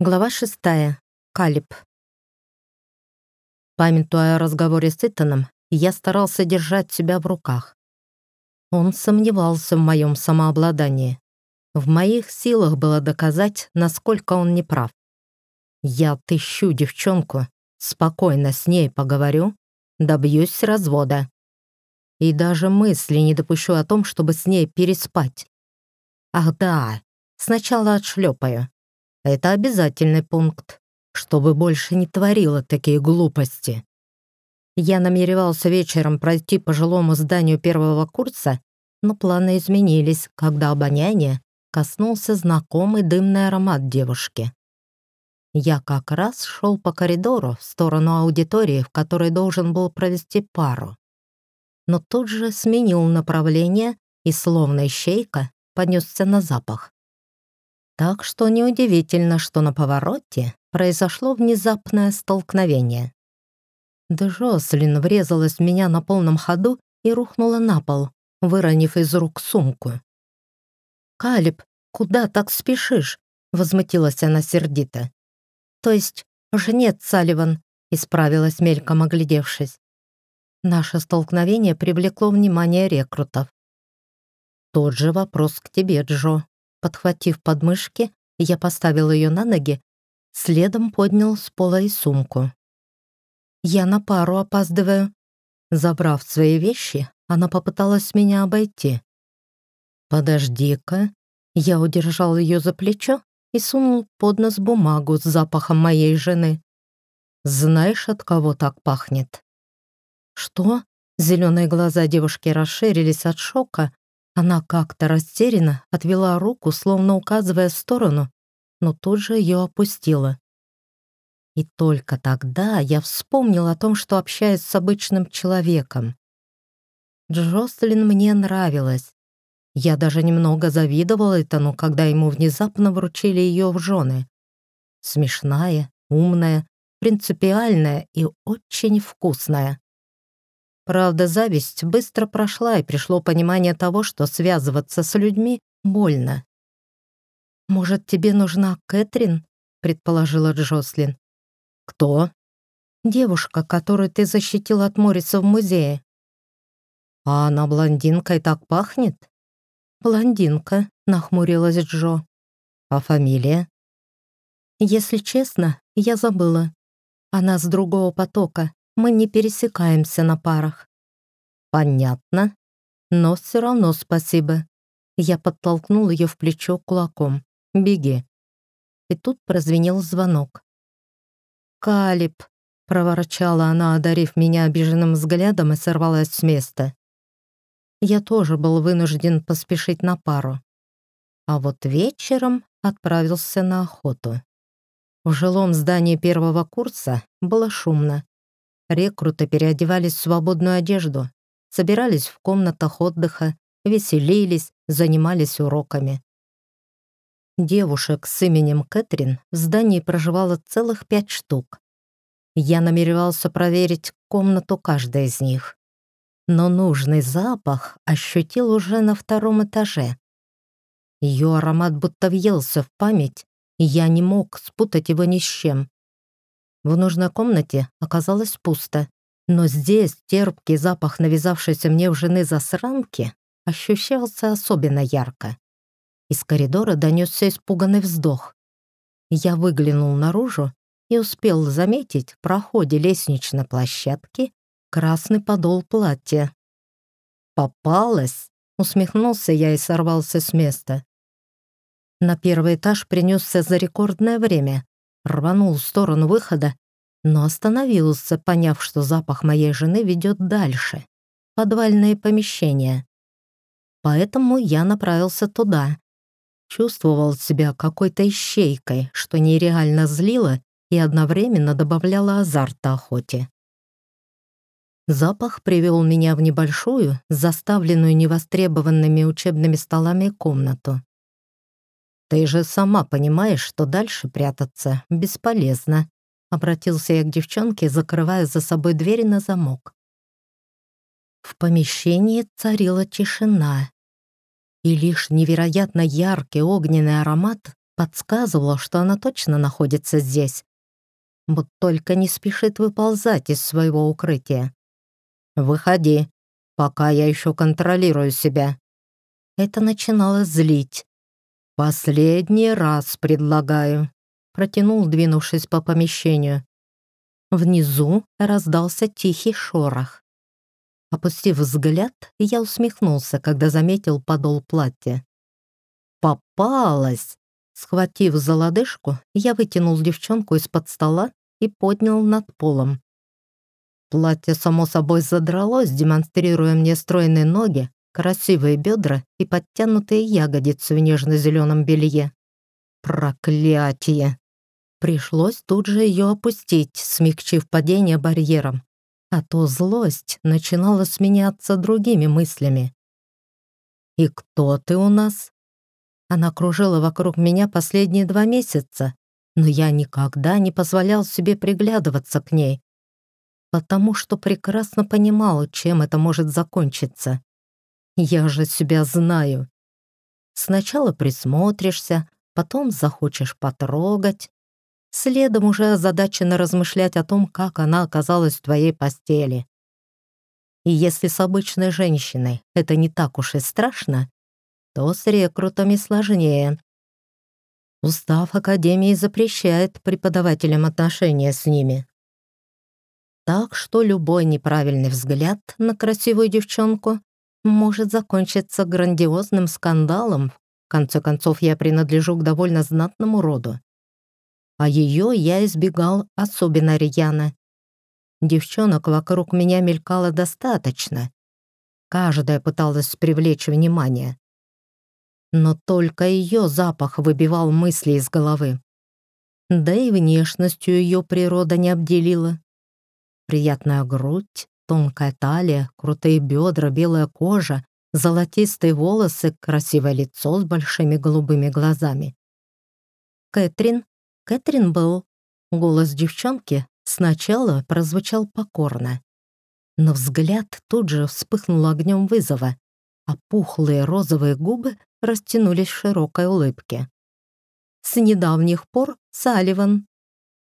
Глава шестая. Калиб. Памятуя о разговоре с Итаном, я старался держать себя в руках. Он сомневался в моем самообладании. В моих силах было доказать, насколько он неправ. Я отыщу девчонку, спокойно с ней поговорю, добьюсь развода. И даже мысли не допущу о том, чтобы с ней переспать. Ах да, сначала отшлепаю. Это обязательный пункт, чтобы больше не творила такие глупости. Я намеревался вечером пройти по жилому зданию первого курса, но планы изменились, когда обоняние коснулся знакомый дымный аромат девушки. Я как раз шел по коридору в сторону аудитории, в которой должен был провести пару. Но тут же сменил направление и, словно ищейка, понесся на запах. Так что неудивительно, что на повороте произошло внезапное столкновение. Джослин врезалась в меня на полном ходу и рухнула на пол, выронив из рук сумку. «Калиб, куда так спешишь?» — возмутилась она сердито. «То есть жнец Салливан?» — исправилась мельком, оглядевшись. Наше столкновение привлекло внимание рекрутов. «Тот же вопрос к тебе, Джо», подхватив подмышки, я поставил ее на ноги, следом поднял с пола и сумку. «Я на пару опаздываю». Забрав свои вещи, она попыталась меня обойти. «Подожди-ка». Я удержал ее за плечо и сунул под нос бумагу с запахом моей жены. «Знаешь, от кого так пахнет?» «Что?» Зеленые глаза девушки расширились от шока, она как-то растерянно отвела руку, словно указывая в сторону, но тут же ее опустила. И только тогда я вспомнил о том, что общаюсь с обычным человеком. Джослин мне нравилась. Я даже немного завидовала Этану, когда ему внезапно вручили ее в жены. Смешная, умная, принципиальная и очень вкусная. Правда, зависть быстро прошла, и пришло понимание того, что связываться с людьми больно. «Может, тебе нужна Кэтрин?» — предположила Джослин. «Кто?» «Девушка, которую ты защитил от Морриса в музее». «А она блондинкой так пахнет?» «Блондинка», — нахмурилась Джо. «А фамилия?» «Если честно, я забыла. Она с другого потока мы не пересекаемся на парах. Понятно. Но все равно спасибо. Я подтолкнул ее в плечо кулаком. Беги. И тут прозвенел звонок. «Калиб!» — проворчала она, одарив меня обиженным взглядом и сорвалась с места. Я тоже был вынужден поспешить на пару. А вот вечером отправился на охоту. В жилом здании первого курса было шумно. Рекруты, переодевались в свободную одежду, собирались в комнатах отдыха, веселились, занимались уроками. Девушек с именем Кэтрин в здании проживало целых пять штук. Я намеревался проверить комнату каждой из них. Но нужный запах ощутил уже на втором этаже. Ее аромат будто въелся в память, и я не мог спутать его ни с чем. В нужной комнате оказалось пусто, но здесь терпкий запах навязавшейся мне в жены засранки ощущался особенно ярко. Из коридора донесся испуганный вздох. Я выглянул наружу и успел заметить в проходе лестничной площадки красный подол платья. «Попалась!» — усмехнулся я и сорвался с места. На первый этаж принесся за рекордное время, рванул в сторону выхода, но остановился, поняв, что запах моей жены ведет дальше, подвальные помещения. Поэтому я направился туда. Чувствовал себя какой-то ищейкой, что нереально злило и одновременно добавляло азарта охоте. Запах привел меня в небольшую, заставленную невостребованными учебными столами комнату. «Ты же сама понимаешь, что дальше прятаться бесполезно», обратился я к девчонке, закрывая за собой дверь на замок. В помещении царила тишина, и лишь невероятно яркий огненный аромат подсказывал, что она точно находится здесь. Вот только не спешит выползать из своего укрытия. «Выходи, пока я еще контролирую себя». Это начинало злить. «Последний раз предлагаю» протянул, двинувшись по помещению. Внизу раздался тихий шорох. Опустив взгляд, я усмехнулся, когда заметил подол платья. «Попалась!» Схватив за лодыжку, я вытянул девчонку из-под стола и поднял над полом. Платье само собой задралось, демонстрируя мне стройные ноги, красивые бедра и подтянутые ягодицы в нежно-зеленом белье. Проклятие! Пришлось тут же ее опустить, смягчив падение барьером. А то злость начинала сменяться другими мыслями. «И кто ты у нас?» Она кружила вокруг меня последние два месяца, но я никогда не позволял себе приглядываться к ней, потому что прекрасно понимал, чем это может закончиться. Я же себя знаю. Сначала присмотришься, потом захочешь потрогать, следом уже озадаченно размышлять о том, как она оказалась в твоей постели. И если с обычной женщиной это не так уж и страшно, то с рекрутами сложнее. Устав Академии запрещает преподавателям отношения с ними. Так что любой неправильный взгляд на красивую девчонку может закончиться грандиозным скандалом. В конце концов, я принадлежу к довольно знатному роду. А ее я избегал особенно рьяно. Девчонок вокруг меня мелькало достаточно. Каждая пыталась привлечь внимание. Но только ее запах выбивал мысли из головы. Да и внешностью ее природа не обделила. Приятная грудь, тонкая талия, крутые бедра, белая кожа, золотистые волосы, красивое лицо с большими голубыми глазами. «Кэтрин, Кэтрин был. Голос девчонки сначала прозвучал покорно. Но взгляд тут же вспыхнул огнем вызова, а пухлые розовые губы растянулись в широкой улыбке. С недавних пор Салливан.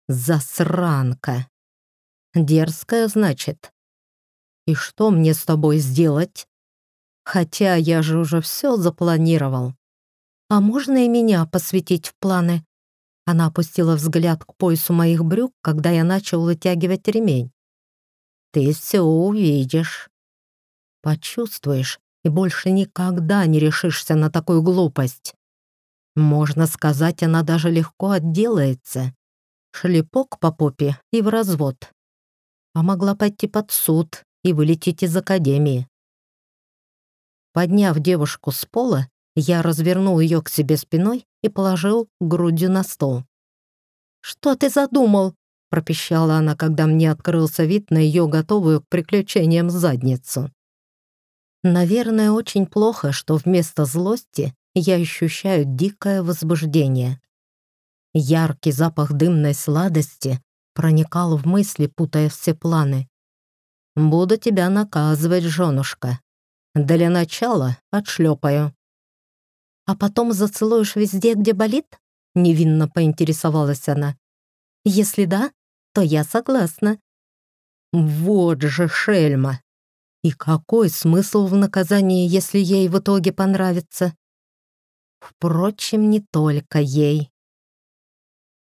Засранка. Дерзкая, значит. И что мне с тобой сделать? Хотя я же уже все запланировал. А можно и меня посвятить в планы? Она опустила взгляд к поясу моих брюк, когда я начал вытягивать ремень. «Ты все увидишь. Почувствуешь и больше никогда не решишься на такую глупость. Можно сказать, она даже легко отделается. Шлепок по попе и в развод. А могла пойти под суд и вылететь из академии. Подняв девушку с пола, я развернул ее к себе спиной и положил грудью на стол. «Что ты задумал?» — пропищала она, когда мне открылся вид на ее готовую к приключениям задницу. Наверное, очень плохо, что вместо злости я ощущаю дикое возбуждение. Яркий запах дымной сладости проникал в мысли, путая все планы. «Буду тебя наказывать, женушка. Для начала отшлепаю». А потом зацелуешь везде, где болит? Невинно поинтересовалась она. Если да, то я согласна. Вот же шельма. И какой смысл в наказании, если ей в итоге понравится? Впрочем, не только ей.